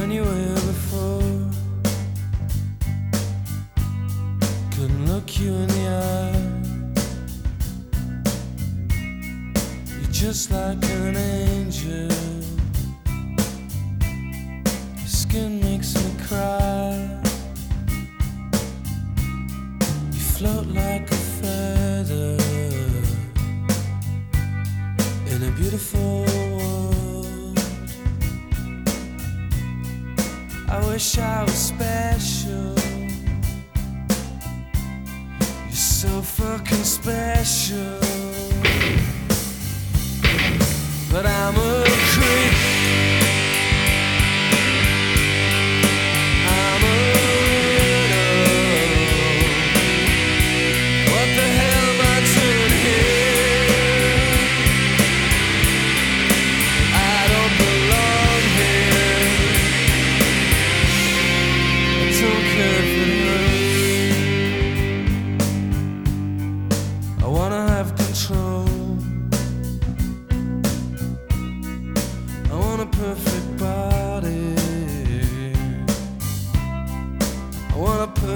when before. Couldn't look you in the eye. You're just like an angel. Your skin makes me cry. You float like a feather in a beautiful I wish I was special. You're so fucking special.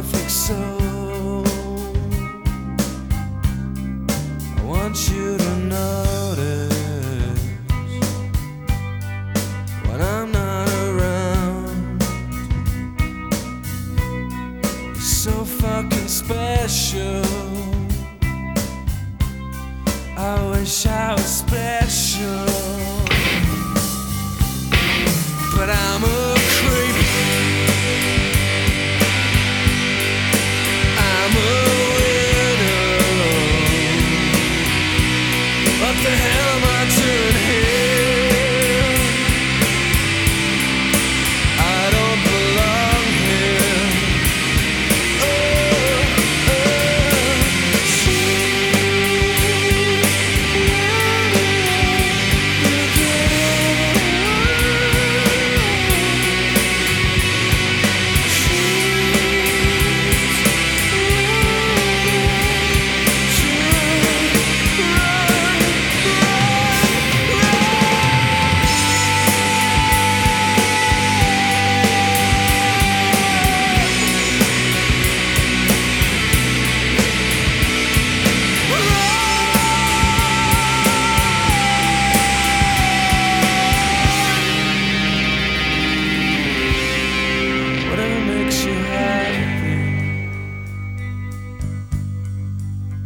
Perfect soul. I want you to notice when I'm not around. You're so fucking special. I wish I was special, the hell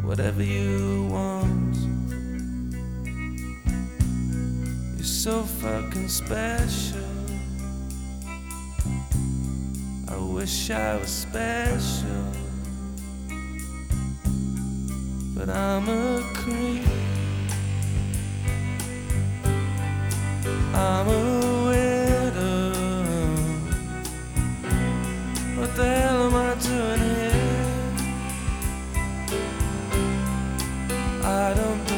whatever you want. You're so fucking special. I wish I was special, but I'm a creep. I'm a don't